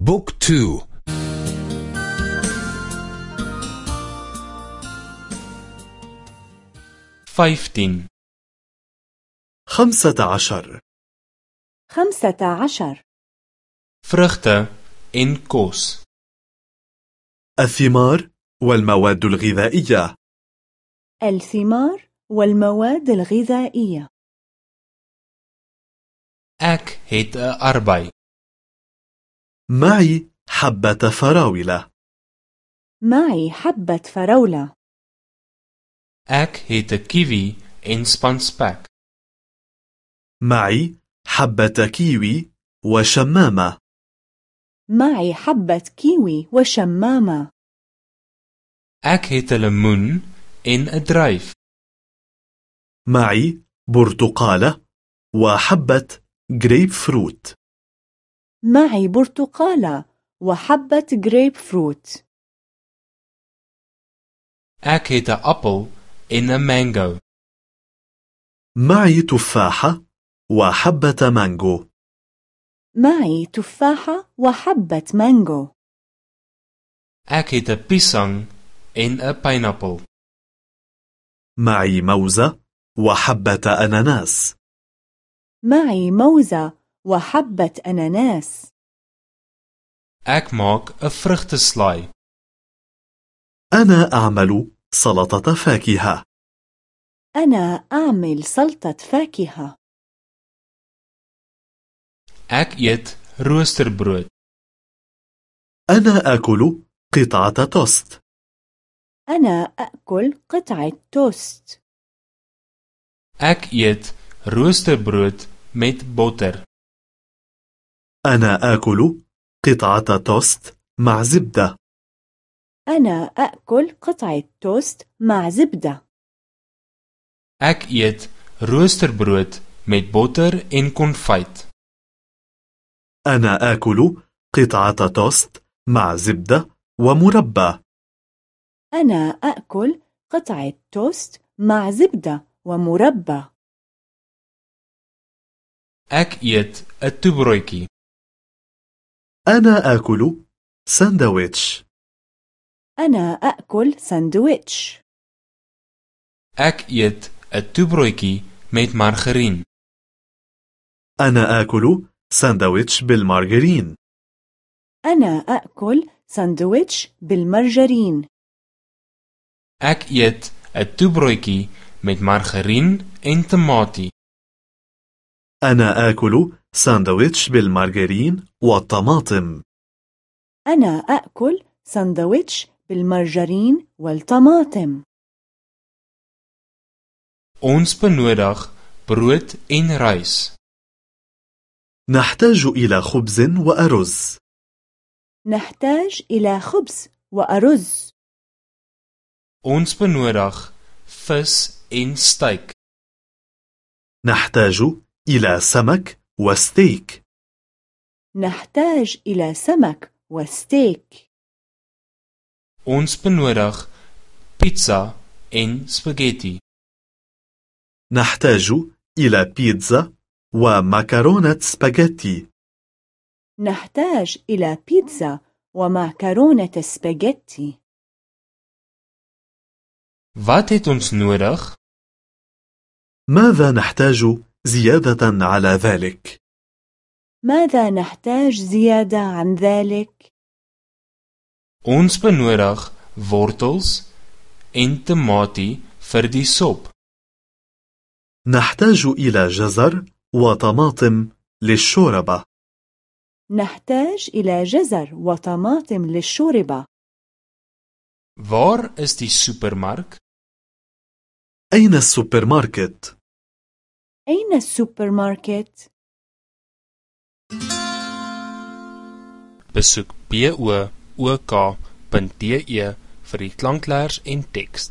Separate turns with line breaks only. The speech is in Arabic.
Book two.
vyftien
خمسة عشر.
خمسة عشر.
vruchte en kos
الثمار والمواد الغذائية.
الثمار والمواد الغذائية.
het 'n arbei.
معي حبة فراولة.
معي حبة فراولة.
Ek het 'n kiwi en span spek.
معي حبة كيوي وشمامة.
معي حبة كيوي وشمامة.
Ek het 'n lemoen en 'n druif.
معي برتقالة وحبة جريب فروت
معي برتقالة وحبة جريب فروت
Ek het 'n appel en 'n mango.
معي تفاحة وحبة مانجو
معي تفاحة وحبة مانجو
Ek het 'n piesang en 'n pineappel.
معي موزة وحبة أناناس
معي موزة وحبة أناناس
Ek maak 'n vrugteslaai.
أنا أعمل سلطة فاكهة
أنا أعمل سلطة فاكهة
Ek eet roosterbrood.
أنا آكل قطعة توست
أنا أأكل قطعة توست
Ek eet roosterbrood met botter.
أنا آكل قطعة توست مع زبدة
أنا أأكل قطعة توست مع زبدة
Ek eet roosterbrood met botter en konfyt.
أنا آكل قطعة توست مع زبدة ومربى
أنا أأكل قطعة توست مع زبدة ومربى
Ek eet 'n toebroodjie.
أنا آكل ساندويتش
أنا أأكل ساندويتش
Ek eet 'n toebroodjie met margarien.
أنا آكل ساندويتش بالمارغرين
أنا أأكل ساندويتش بالمرجرين
Ek eet 'n toebroodjie met margarien en tamatie.
أنا آكل ساندويتش بالمارغرين والطماطم
أنا أأكل ساندويتش بالمرجرين والطماطم
Ons benodig brood en rys.
نحتاج إلى خبز وأرز
نحتاج إلى خبز وأرز
Ons benodig vis en styk.
نحتاج إلى سمك وستيك
نحتاج إلى سمك وستيك
Ons benodig pizza en spaghetti.
نحتاج إلى بيتزا ومكرونة سباجيتي
نحتاج إلى بيتزا ومعكرونة سباجيتي
Wat het ons nodig?
ماذا نحتاج زيادة على ذلك؟
ماذا نحتاج زيادة عن ذلك؟
Ons benodig wortels en tamatie vir die sop.
نحتاج إلى جزر وطماطم للشوربة
نحتاج إلى جزر وطماطم للشوربة
Waar is die supermark?
أين السوبر ماركت؟
أين السوبر ماركت؟
Besoek book.de vir die klankleers en teks.